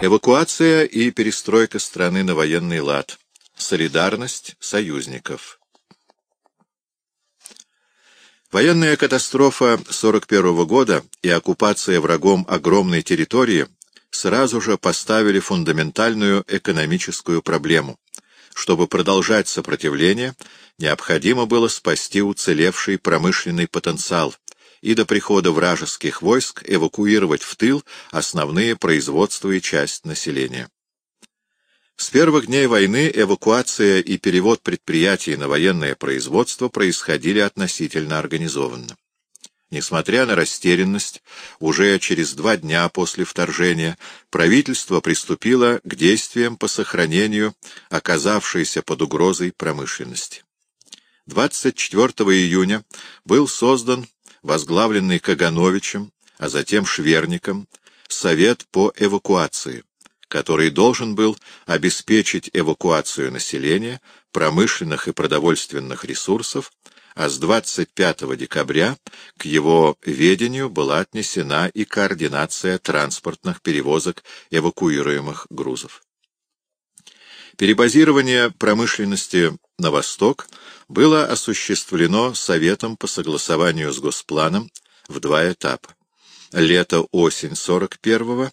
Эвакуация и перестройка страны на военный лад. Солидарность союзников. Военная катастрофа 41 года и оккупация врагом огромной территории сразу же поставили фундаментальную экономическую проблему. Чтобы продолжать сопротивление, необходимо было спасти уцелевший промышленный потенциал, и до прихода вражеских войск эвакуировать в тыл основные производства и часть населения. С первых дней войны эвакуация и перевод предприятий на военное производство происходили относительно организованно. Несмотря на растерянность, уже через два дня после вторжения правительство приступило к действиям по сохранению оказавшейся под угрозой промышленности. 24 июня был создан возглавленный Кагановичем, а затем Шверником, Совет по эвакуации, который должен был обеспечить эвакуацию населения, промышленных и продовольственных ресурсов, а с 25 декабря к его ведению была отнесена и координация транспортных перевозок эвакуируемых грузов. Перебазирование промышленности на восток было осуществлено Советом по согласованию с Госпланом в два этапа. Лето-осень 41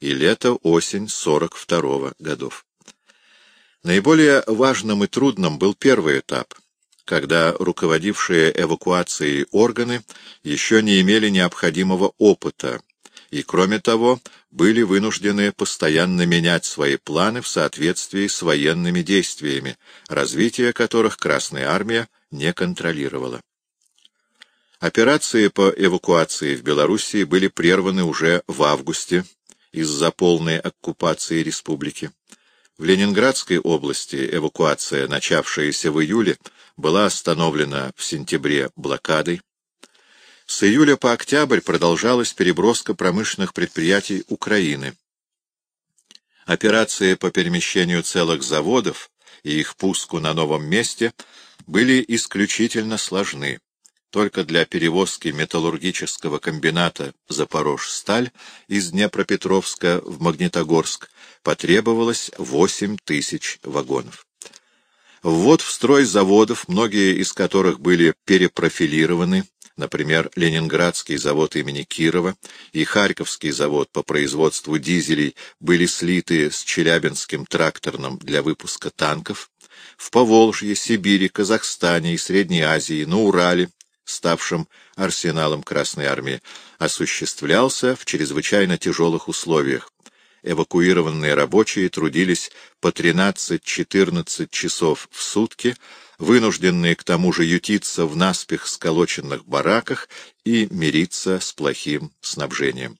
и лето-осень 42 годов. Наиболее важным и трудным был первый этап, когда руководившие эвакуацией органы еще не имели необходимого опыта и, кроме того, были вынуждены постоянно менять свои планы в соответствии с военными действиями, развитие которых Красная Армия не контролировала. Операции по эвакуации в Белоруссии были прерваны уже в августе из-за полной оккупации республики. В Ленинградской области эвакуация, начавшаяся в июле, была остановлена в сентябре блокадой. С июля по октябрь продолжалась переброска промышленных предприятий Украины. Операции по перемещению целых заводов и их пуску на новом месте были исключительно сложны. Только для перевозки металлургического комбината «Запорожсталь» из Днепропетровска в Магнитогорск потребовалось 8 тысяч вагонов. Ввод в строй заводов, многие из которых были перепрофилированы, например, Ленинградский завод имени Кирова и Харьковский завод по производству дизелей были слиты с Челябинским тракторным для выпуска танков, в Поволжье, Сибири, Казахстане и Средней Азии, на Урале, ставшем арсеналом Красной Армии, осуществлялся в чрезвычайно тяжелых условиях. Эвакуированные рабочие трудились по 13-14 часов в сутки, вынужденные к тому же ютиться в наспех сколоченных бараках и мириться с плохим снабжением.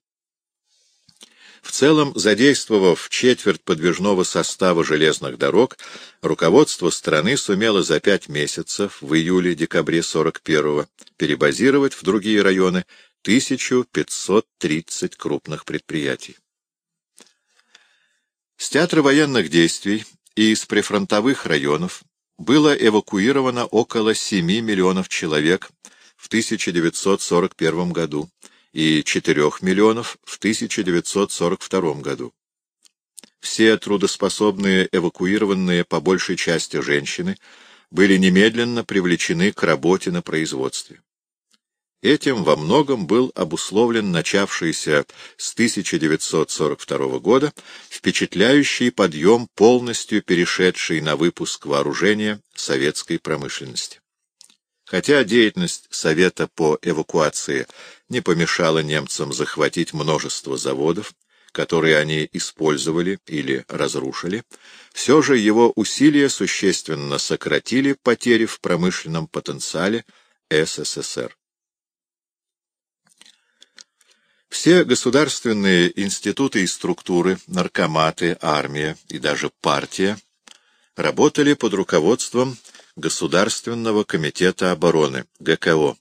В целом, задействовав четверть подвижного состава железных дорог, руководство страны сумело за пять месяцев, в июле-декабре 41-го, перебазировать в другие районы 1530 крупных предприятий. С театра военных действий и из прифронтовых районов было эвакуировано около 7 миллионов человек в 1941 году и 4 миллионов в 1942 году. Все трудоспособные эвакуированные по большей части женщины были немедленно привлечены к работе на производстве. Этим во многом был обусловлен начавшийся с 1942 года впечатляющий подъем, полностью перешедший на выпуск вооружения советской промышленности. Хотя деятельность Совета по эвакуации не помешала немцам захватить множество заводов, которые они использовали или разрушили, все же его усилия существенно сократили потери в промышленном потенциале СССР. Все государственные институты и структуры, наркоматы, армия и даже партия работали под руководством Государственного комитета обороны, ГКО,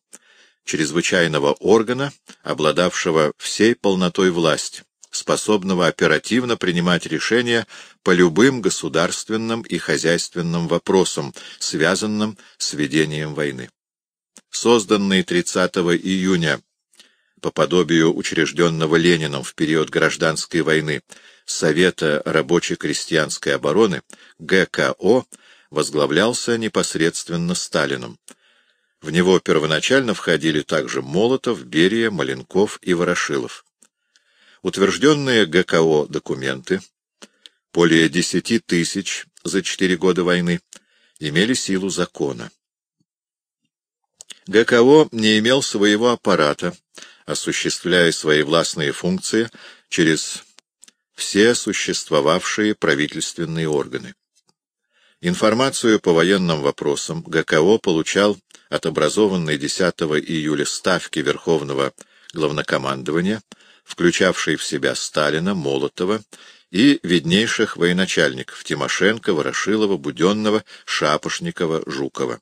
чрезвычайного органа, обладавшего всей полнотой власти, способного оперативно принимать решения по любым государственным и хозяйственным вопросам, связанным с ведением войны. Созданный 30 июня по подобию учрежденного Лениным в период гражданской войны, Совета рабоче-крестьянской обороны ГКО возглавлялся непосредственно Сталином. В него первоначально входили также Молотов, Берия, Маленков и Ворошилов. Утвержденные ГКО документы, более десяти тысяч за четыре года войны, имели силу закона. ГКО не имел своего аппарата, осуществляя свои властные функции через все существовавшие правительственные органы. Информацию по военным вопросам ГКО получал от образованной 10 июля Ставки Верховного Главнокомандования, включавшей в себя Сталина, Молотова и виднейших военачальников Тимошенко, Ворошилова, Буденного, Шапошникова, Жукова.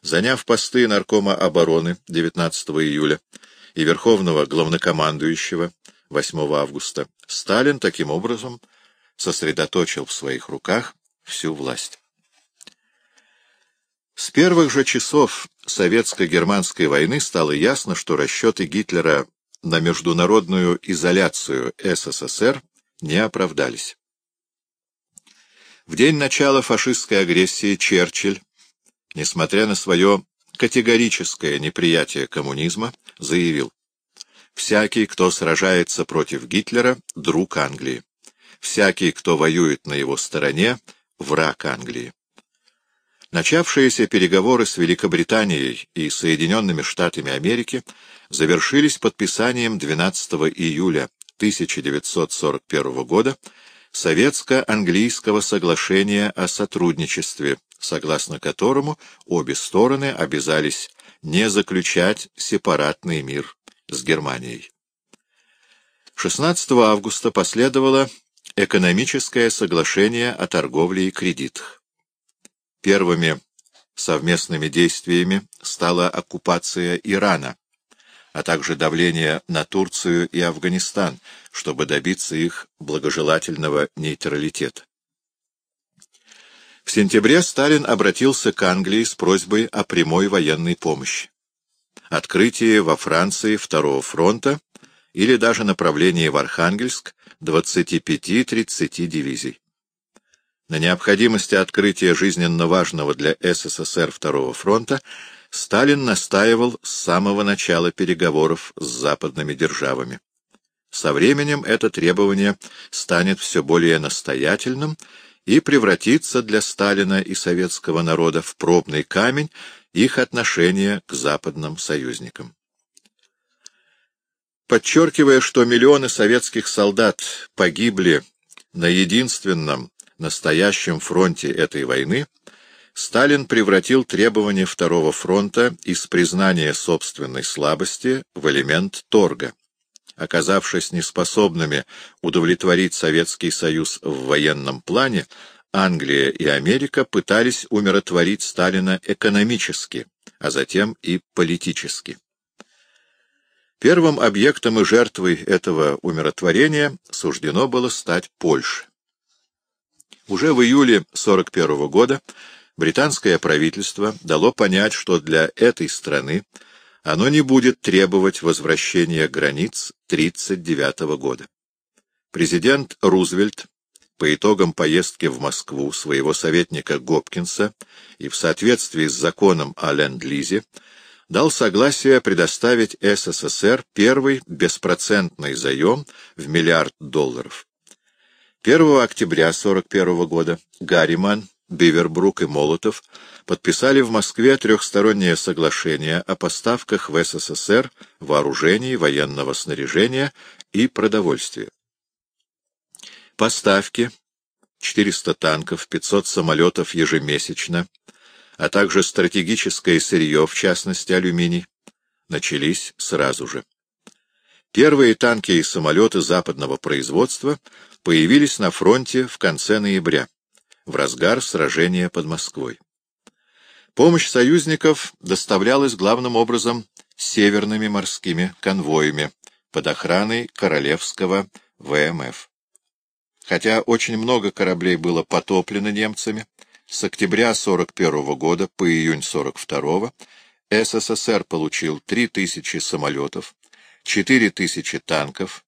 Заняв посты наркома обороны 19 июля и верховного главнокомандующего 8 августа, Сталин таким образом сосредоточил в своих руках всю власть. С первых же часов советско-германской войны стало ясно, что расчеты Гитлера на международную изоляцию СССР не оправдались. В день начала фашистской агрессии Черчилль несмотря на свое категорическое неприятие коммунизма, заявил «Всякий, кто сражается против Гитлера, — друг Англии. Всякий, кто воюет на его стороне, — враг Англии». Начавшиеся переговоры с Великобританией и Соединенными Штатами Америки завершились подписанием 12 июля 1941 года Советско-английского соглашения о сотрудничестве, согласно которому обе стороны обязались не заключать сепаратный мир с Германией. 16 августа последовало экономическое соглашение о торговле и кредитах. Первыми совместными действиями стала оккупация Ирана, а также давление на Турцию и Афганистан, чтобы добиться их благожелательного нейтралитета. В сентябре Сталин обратился к Англии с просьбой о прямой военной помощи. Открытие во Франции Второго фронта или даже направление в Архангельск 25-30 дивизий. На необходимости открытия жизненно важного для СССР Второго фронта Сталин настаивал с самого начала переговоров с западными державами. Со временем это требование станет все более настоятельным и превратится для Сталина и советского народа в пробный камень их отношения к западным союзникам. Подчеркивая, что миллионы советских солдат погибли на единственном настоящем фронте этой войны, Сталин превратил требования Второго фронта из признания собственной слабости в элемент торга оказавшись неспособными удовлетворить Советский Союз в военном плане, Англия и Америка пытались умиротворить Сталина экономически, а затем и политически. Первым объектом и жертвой этого умиротворения суждено было стать Польша. Уже в июле 1941 года британское правительство дало понять, что для этой страны оно не будет требовать возвращения границ 1939 года. Президент Рузвельт по итогам поездки в Москву своего советника Гопкинса и в соответствии с законом о Ленд-Лизе дал согласие предоставить СССР первый беспроцентный заем в миллиард долларов. 1 октября 1941 года Гарриман Бивербрук и Молотов подписали в Москве трехстороннее соглашение о поставках в СССР вооружений, военного снаряжения и продовольствия. Поставки 400 танков, 500 самолетов ежемесячно, а также стратегическое сырье, в частности алюминий, начались сразу же. Первые танки и самолеты западного производства появились на фронте в конце ноября в разгар сражения под Москвой. Помощь союзников доставлялась главным образом северными морскими конвоями под охраной Королевского ВМФ. Хотя очень много кораблей было потоплено немцами, с октября 1941 года по июнь 1942 СССР получил 3000 самолетов, 4000 танков,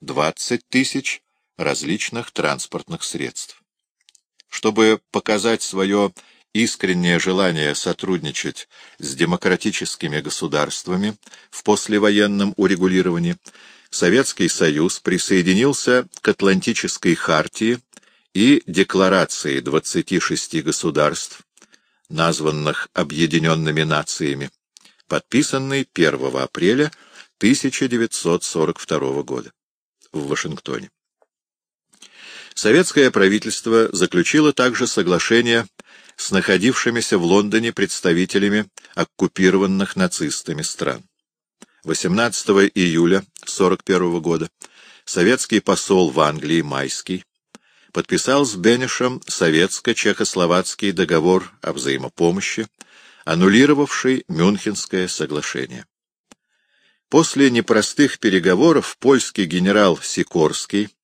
20 тысяч различных транспортных средств. Чтобы показать свое искреннее желание сотрудничать с демократическими государствами в послевоенном урегулировании, Советский Союз присоединился к Атлантической хартии и Декларации 26 государств, названных Объединенными Нациями, подписанной 1 апреля 1942 года в Вашингтоне. Советское правительство заключило также соглашение с находившимися в Лондоне представителями оккупированных нацистами стран. 18 июля 1941 года советский посол в Англии Майский подписал с Бенешем советско-чехословацкий договор о взаимопомощи, аннулировавший Мюнхенское соглашение. После непростых переговоров польский генерал Сикорский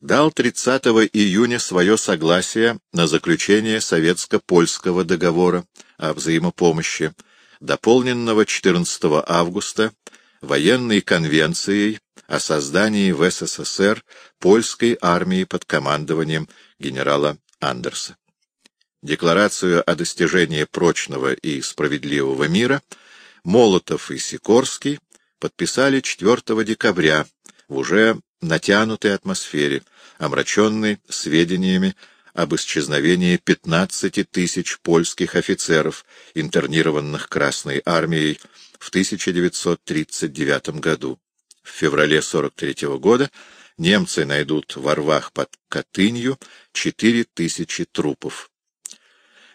дал 30 июня свое согласие на заключение советско-польского договора о взаимопомощи, дополненного 14 августа военной конвенцией о создании в СССР польской армии под командованием генерала Андерса. Декларацию о достижении прочного и справедливого мира Молотов и Сикорский подписали 4 декабря в уже натянутой атмосфере, омраченной сведениями об исчезновении 15 тысяч польских офицеров, интернированных Красной армией в 1939 году. В феврале 43 -го года немцы найдут во рвах под Катынью 4 тысячи трупов.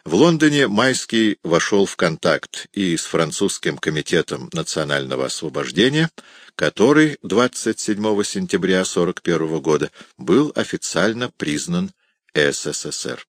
В Лондоне Майский вошел в контакт и с французским комитетом национального освобождения, который 27 сентября 1941 года был официально признан СССР.